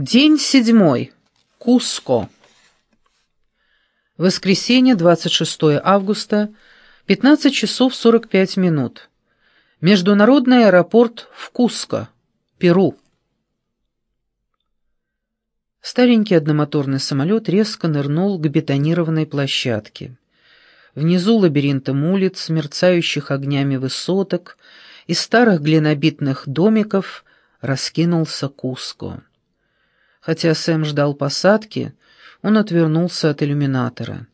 День седьмой. Куско. Воскресенье, 26 августа, 15 часов 45 минут. Международный аэропорт в Куско, Перу. Старенький одномоторный самолет резко нырнул к бетонированной площадке. Внизу лабиринтом улиц, мерцающих огнями высоток и старых глинобитных домиков раскинулся Куско. Хотя Сэм ждал посадки, он отвернулся от иллюминатора.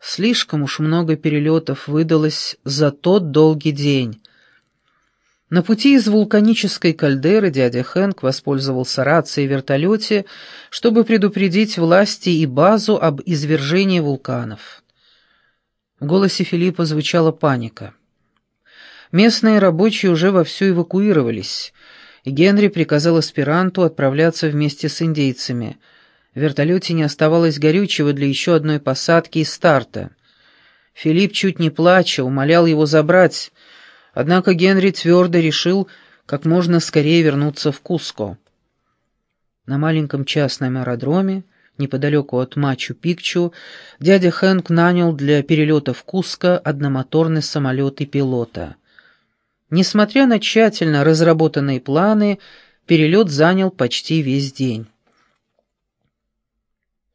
Слишком уж много перелетов выдалось за тот долгий день. На пути из вулканической кальдеры дядя Хэнк воспользовался рацией в вертолете, чтобы предупредить власти и базу об извержении вулканов. В голосе Филиппа звучала паника. Местные рабочие уже вовсю эвакуировались — Генри приказал аспиранту отправляться вместе с индейцами. В вертолете не оставалось горючего для еще одной посадки и старта. Филипп, чуть не плача, умолял его забрать, однако Генри твердо решил как можно скорее вернуться в Куско. На маленьком частном аэродроме, неподалеку от Мачу-Пикчу, дядя Хэнк нанял для перелета в Куско одномоторный самолет и пилота — Несмотря на тщательно разработанные планы, перелет занял почти весь день.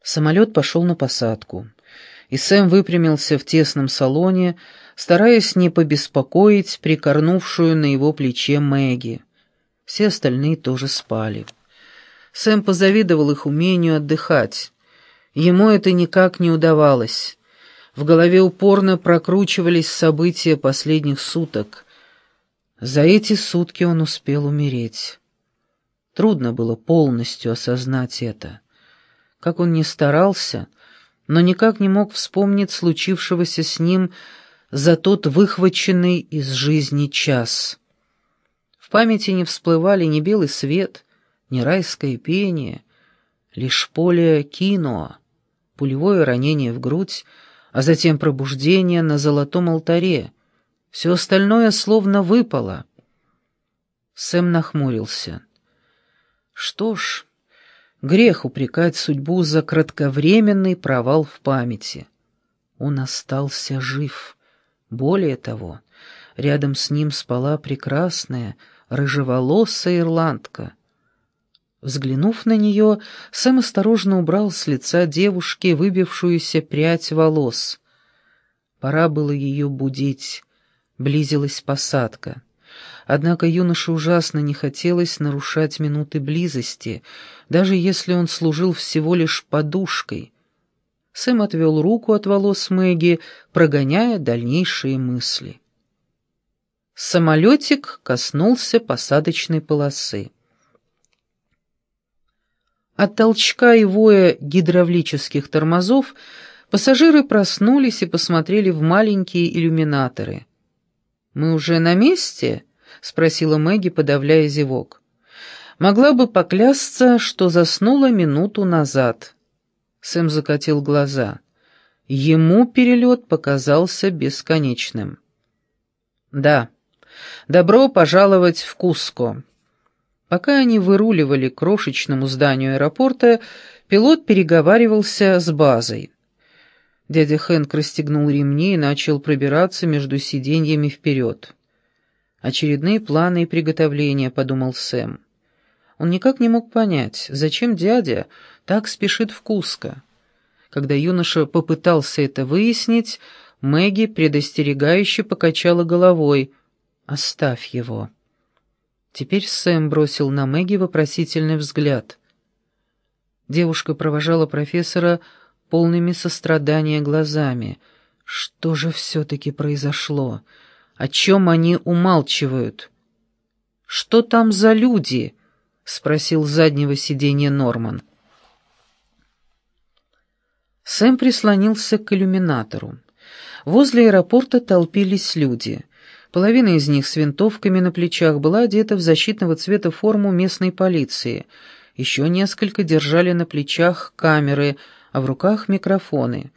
Самолет пошел на посадку, и Сэм выпрямился в тесном салоне, стараясь не побеспокоить прикорнувшую на его плече Мэгги. Все остальные тоже спали. Сэм позавидовал их умению отдыхать. Ему это никак не удавалось. В голове упорно прокручивались события последних суток — за эти сутки он успел умереть. Трудно было полностью осознать это. Как он ни старался, но никак не мог вспомнить случившегося с ним за тот выхваченный из жизни час. В памяти не всплывали ни белый свет, ни райское пение, лишь поле киноа, пулевое ранение в грудь, а затем пробуждение на золотом алтаре — все остальное словно выпало. Сэм нахмурился. Что ж, грех упрекать судьбу за кратковременный провал в памяти. Он остался жив. Более того, рядом с ним спала прекрасная, рыжеволосая ирландка. Взглянув на нее, Сэм осторожно убрал с лица девушки выбившуюся прядь волос. Пора было ее будить. Близилась посадка. Однако юноше ужасно не хотелось нарушать минуты близости, даже если он служил всего лишь подушкой. Сэм отвел руку от волос Мэгги, прогоняя дальнейшие мысли. Самолетик коснулся посадочной полосы. От толчка и воя гидравлических тормозов пассажиры проснулись и посмотрели в маленькие иллюминаторы — «Мы уже на месте?» — спросила Мэгги, подавляя зевок. «Могла бы поклясться, что заснула минуту назад». Сэм закатил глаза. Ему перелет показался бесконечным. «Да, добро пожаловать в Куско». Пока они выруливали крошечному зданию аэропорта, пилот переговаривался с базой. Дядя Хэнк расстегнул ремни и начал пробираться между сиденьями вперед. «Очередные планы и приготовления», — подумал Сэм. Он никак не мог понять, зачем дядя так спешит в Куско. Когда юноша попытался это выяснить, Мэгги предостерегающе покачала головой. «Оставь его». Теперь Сэм бросил на Мэгги вопросительный взгляд. Девушка провожала профессора полными сострадания глазами. Что же все-таки произошло? О чем они умалчивают? «Что там за люди?» — спросил заднего сиденья Норман. Сэм прислонился к иллюминатору. Возле аэропорта толпились люди. Половина из них с винтовками на плечах была одета в защитного цвета форму местной полиции. Еще несколько держали на плечах камеры — а в руках микрофоны.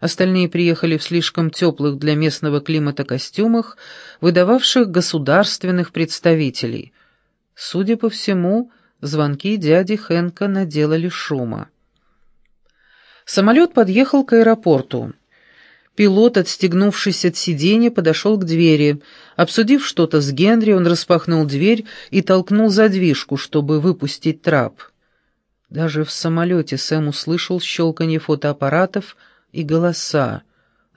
Остальные приехали в слишком теплых для местного климата костюмах, выдававших государственных представителей. Судя по всему, звонки дяди Хэнка наделали шума. Самолет подъехал к аэропорту. Пилот, отстегнувшись от сиденья, подошел к двери. Обсудив что-то с Генри, он распахнул дверь и толкнул задвижку, чтобы выпустить трап. Даже в самолете Сэм услышал щелканье фотоаппаратов и голоса.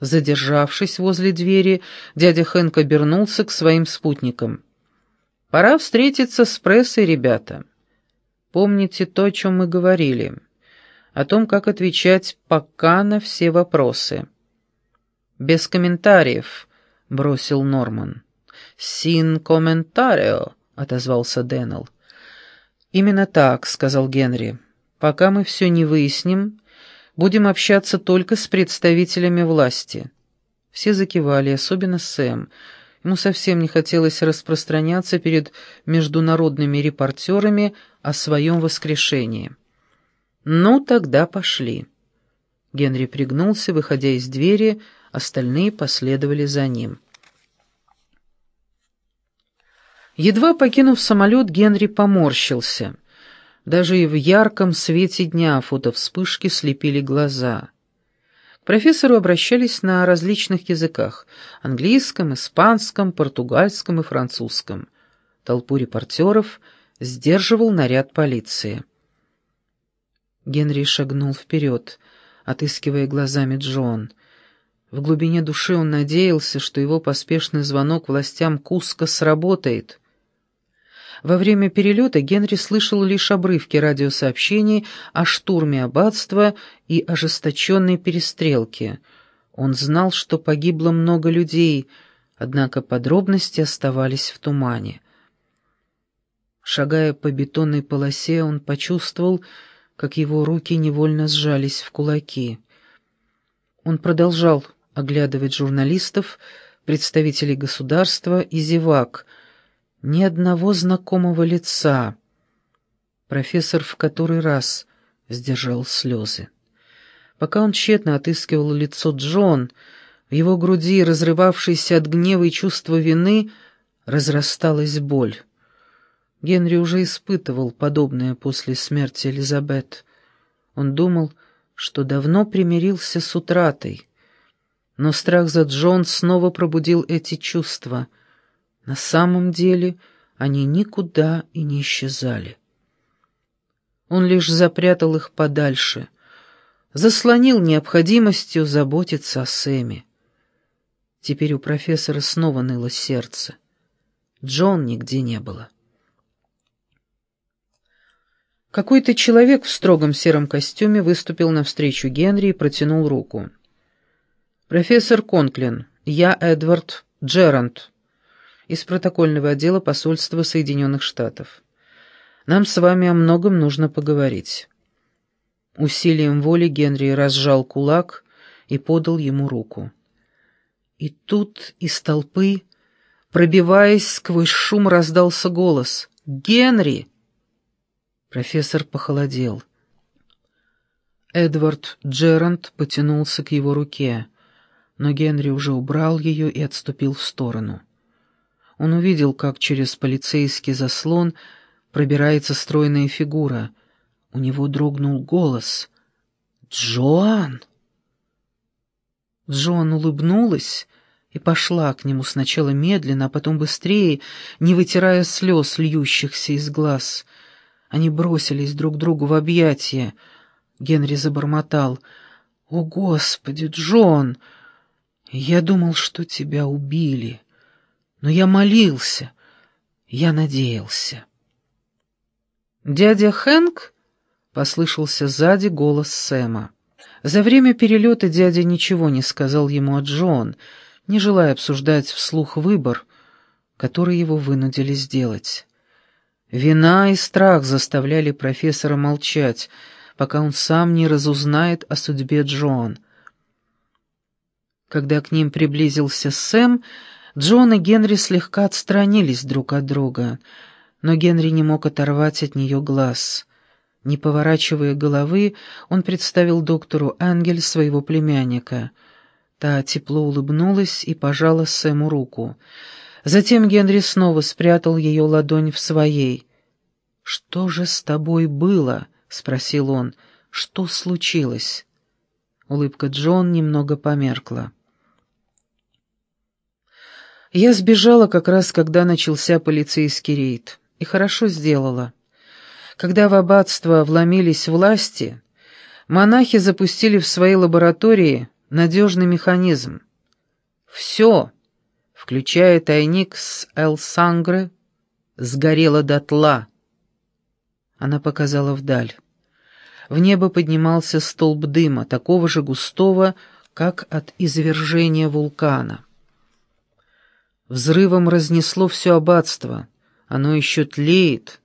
Задержавшись возле двери, дядя Хэнк обернулся к своим спутникам. «Пора встретиться с прессой, ребята. Помните то, о чем мы говорили, о том, как отвечать пока на все вопросы». «Без комментариев», — бросил Норман. «Син комментарио», — отозвался Дэннел. «Именно так», — сказал Генри. «Пока мы все не выясним, будем общаться только с представителями власти». Все закивали, особенно Сэм. Ему совсем не хотелось распространяться перед международными репортерами о своем воскрешении. «Ну, тогда пошли». Генри пригнулся, выходя из двери, — остальные последовали за ним. Едва покинув самолет, Генри поморщился. Даже и в ярком свете дня фотовспышки слепили глаза. К профессору обращались на различных языках — английском, испанском, португальском и французском. Толпу репортеров сдерживал наряд полиции. Генри шагнул вперед, отыскивая глазами Джон — в глубине души он надеялся, что его поспешный звонок властям Куска сработает. Во время перелета Генри слышал лишь обрывки радиосообщений о штурме аббатства и ожесточенной перестрелке. Он знал, что погибло много людей, однако подробности оставались в тумане. Шагая по бетонной полосе, он почувствовал, как его руки невольно сжались в кулаки. Он продолжал оглядывать журналистов, представителей государства и зевак. Ни одного знакомого лица. Профессор в который раз сдержал слезы. Пока он тщетно отыскивал лицо Джон, в его груди, разрывавшейся от гнева и чувства вины, разрасталась боль. Генри уже испытывал подобное после смерти Элизабет. Он думал, что давно примирился с утратой. Но страх за Джон снова пробудил эти чувства. На самом деле они никуда и не исчезали. Он лишь запрятал их подальше, заслонил необходимостью заботиться о Сэме. Теперь у профессора снова ныло сердце. Джон нигде не было. Какой-то человек в строгом сером костюме выступил навстречу Генри и протянул руку. «Профессор Конклин, я Эдвард Джерант из протокольного отдела посольства Соединенных Штатов. Нам с вами о многом нужно поговорить». Усилием воли Генри разжал кулак и подал ему руку. И тут из толпы, пробиваясь сквозь шум, раздался голос «Генри!» Профессор похолодел. Эдвард Джерант потянулся к его руке но Генри уже убрал ее и отступил в сторону. Он увидел, как через полицейский заслон пробирается стройная фигура. У него дрогнул голос. «Джоан!» Джоан улыбнулась и пошла к нему сначала медленно, а потом быстрее, не вытирая слез, льющихся из глаз. Они бросились друг другу в объятия. Генри забормотал. «О, Господи, Джон!» Я думал, что тебя убили, но я молился, я надеялся. «Дядя Хэнк?» — послышался сзади голос Сэма. За время перелета дядя ничего не сказал ему о Джон, не желая обсуждать вслух выбор, который его вынудили сделать. Вина и страх заставляли профессора молчать, пока он сам не разузнает о судьбе Джон — когда к ним приблизился Сэм, Джон и Генри слегка отстранились друг от друга, но Генри не мог оторвать от нее глаз. Не поворачивая головы, он представил доктору Ангель своего племянника. Та тепло улыбнулась и пожала Сэму руку. Затем Генри снова спрятал ее ладонь в своей. «Что же с тобой было?» — спросил он. «Что случилось?» Улыбка Джон немного померкла. Я сбежала как раз, когда начался полицейский рейд. И хорошо сделала. Когда в аббатство вломились власти, монахи запустили в своей лаборатории надежный механизм. Все, включая тайник с Эл Сангре, сгорело дотла. Она показала вдаль. В небо поднимался столб дыма, такого же густого, как от извержения вулкана. Взрывом разнесло все аббатство. Оно еще тлеет.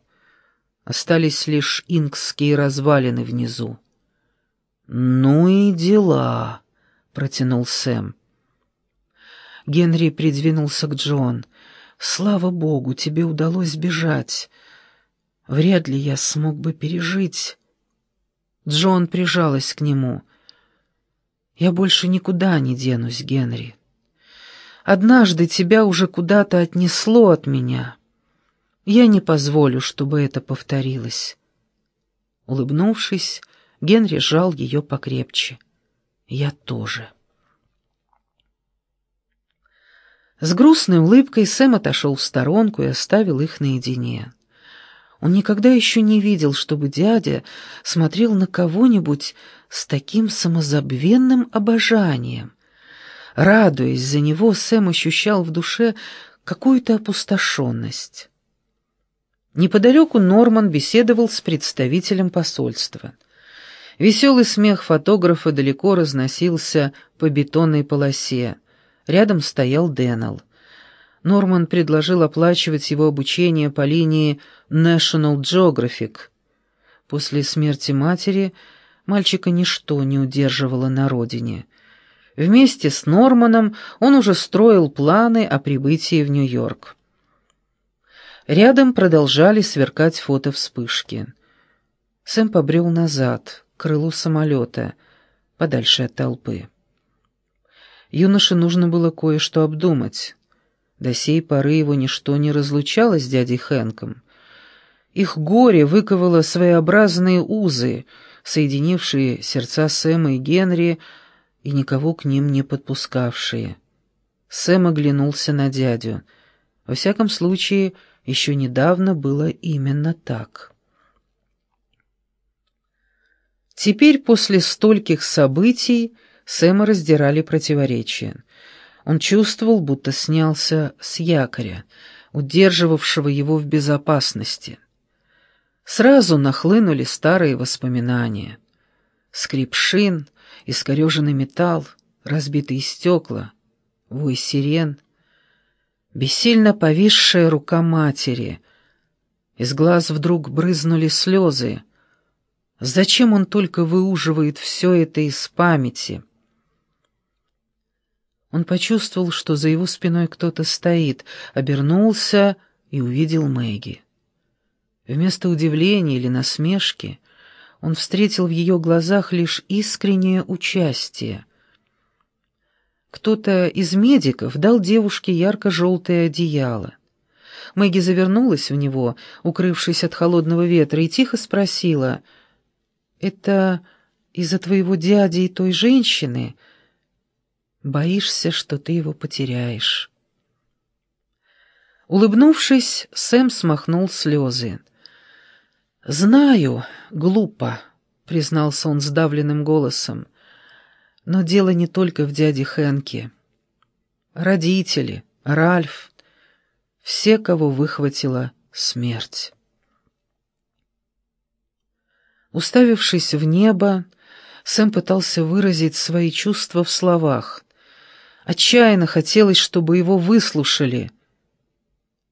Остались лишь инкские развалины внизу. «Ну и дела», — протянул Сэм. Генри придвинулся к Джон. «Слава богу, тебе удалось сбежать. Вряд ли я смог бы пережить». Джон прижалась к нему. «Я больше никуда не денусь, Генри. Однажды тебя уже куда-то отнесло от меня. Я не позволю, чтобы это повторилось». Улыбнувшись, Генри сжал ее покрепче. «Я тоже». С грустной улыбкой Сэм отошел в сторонку и оставил их наедине. Он никогда еще не видел, чтобы дядя смотрел на кого-нибудь с таким самозабвенным обожанием. Радуясь за него, Сэм ощущал в душе какую-то опустошенность. Неподалеку Норман беседовал с представителем посольства. Веселый смех фотографа далеко разносился по бетонной полосе. Рядом стоял Дэннел. Норман предложил оплачивать его обучение по линии National Geographic. После смерти матери мальчика ничто не удерживало на родине. Вместе с Норманом он уже строил планы о прибытии в Нью-Йорк. Рядом продолжали сверкать фото-вспышки. Сэм побрел назад, к крылу самолета, подальше от толпы. Юноше нужно было кое-что обдумать. До сей поры его ничто не разлучало с дядей Хэнком. Их горе выковало своеобразные узы, соединившие сердца Сэма и Генри, и никого к ним не подпускавшие. Сэм оглянулся на дядю. Во всяком случае, еще недавно было именно так. Теперь, после стольких событий, Сэма раздирали противоречия. Он чувствовал, будто снялся с якоря, удерживавшего его в безопасности. Сразу нахлынули старые воспоминания. Скрип шин, искореженный металл, разбитые стекла, вой сирен, бессильно повисшая рука матери. Из глаз вдруг брызнули слезы. Зачем он только выуживает все это из памяти? Он почувствовал, что за его спиной кто-то стоит, обернулся и увидел Мэгги. Вместо удивления или насмешки он встретил в ее глазах лишь искреннее участие. Кто-то из медиков дал девушке ярко-желтое одеяло. Мэгги завернулась в него, укрывшись от холодного ветра, и тихо спросила, «Это из-за твоего дяди и той женщины?» Боишься, что ты его потеряешь. Улыбнувшись, Сэм смахнул слезы. «Знаю, глупо», — признался он сдавленным голосом, — «но дело не только в дяде Хэнке. Родители, Ральф, все, кого выхватила смерть». Уставившись в небо, Сэм пытался выразить свои чувства в словах. Отчаянно хотелось, чтобы его выслушали.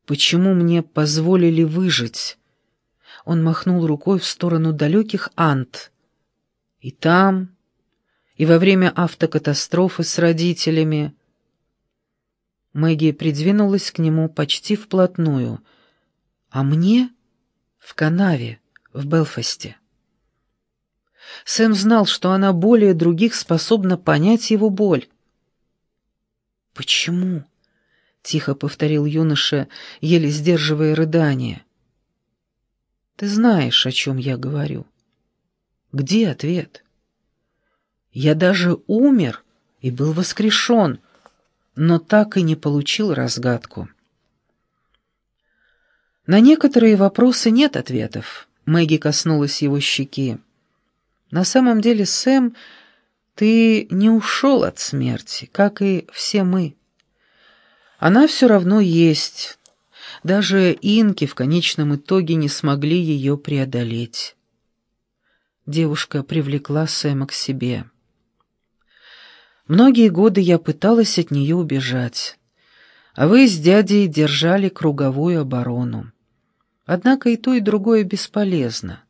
«Почему мне позволили выжить?» Он махнул рукой в сторону далеких Ант. И там, и во время автокатастрофы с родителями. Мэгги придвинулась к нему почти вплотную. А мне — в канаве, в Белфасте. Сэм знал, что она более других способна понять его боль. «Почему?» — тихо повторил юноша, еле сдерживая рыдание. Ты знаешь, о чем я говорю. Где ответ? Я даже умер и был воскрешен, но так и не получил разгадку. На некоторые вопросы нет ответов. Мэгги коснулась его щеки. На самом деле, Сэм, ты не ушел от смерти, как и все мы. Она все равно есть. Даже инки в конечном итоге не смогли ее преодолеть. Девушка привлекла Сэма к себе. Многие годы я пыталась от нее убежать, а вы с дядей держали круговую оборону. Однако и то, и другое бесполезно,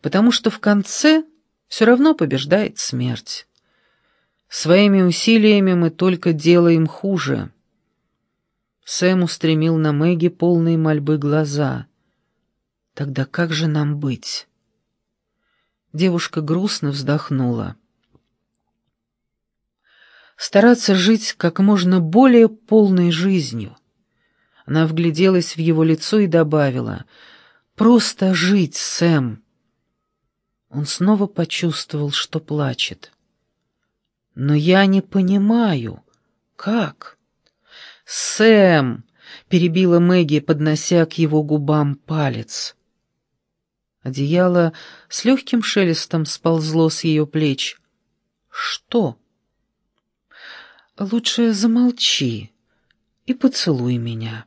потому что в конце все равно побеждает смерть. Своими усилиями мы только делаем хуже. Сэм устремил на Мэгги полные мольбы глаза. «Тогда как же нам быть?» Девушка грустно вздохнула. «Стараться жить как можно более полной жизнью». Она вгляделась в его лицо и добавила, «Просто жить, Сэм». Он снова почувствовал, что плачет. «Но я не понимаю, как?» «Сэм!» — перебила Мэгги, поднося к его губам палец. Одеяло с легким шелестом сползло с ее плеч. «Что?» «Лучше замолчи и поцелуй меня».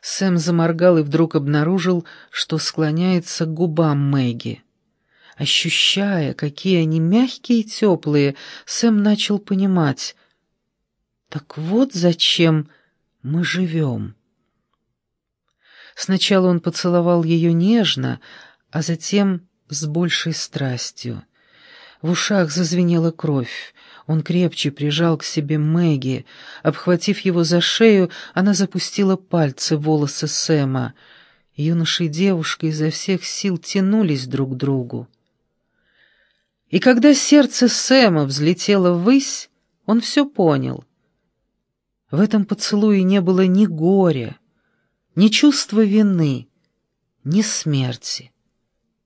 Сэм заморгал и вдруг обнаружил, что склоняется к губам Мэгги. Ощущая, какие они мягкие и теплые, Сэм начал понимать. Так вот зачем мы живем. Сначала он поцеловал ее нежно, а затем с большей страстью. В ушах зазвенела кровь. Он крепче прижал к себе Мэгги. Обхватив его за шею, она запустила пальцы в волосы Сэма. Юноша и девушка изо всех сил тянулись друг к другу. И когда сердце Сэма взлетело ввысь, он все понял. В этом поцелуе не было ни горя, ни чувства вины, ни смерти,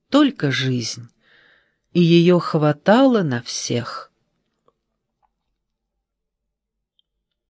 только жизнь, и ее хватало на всех.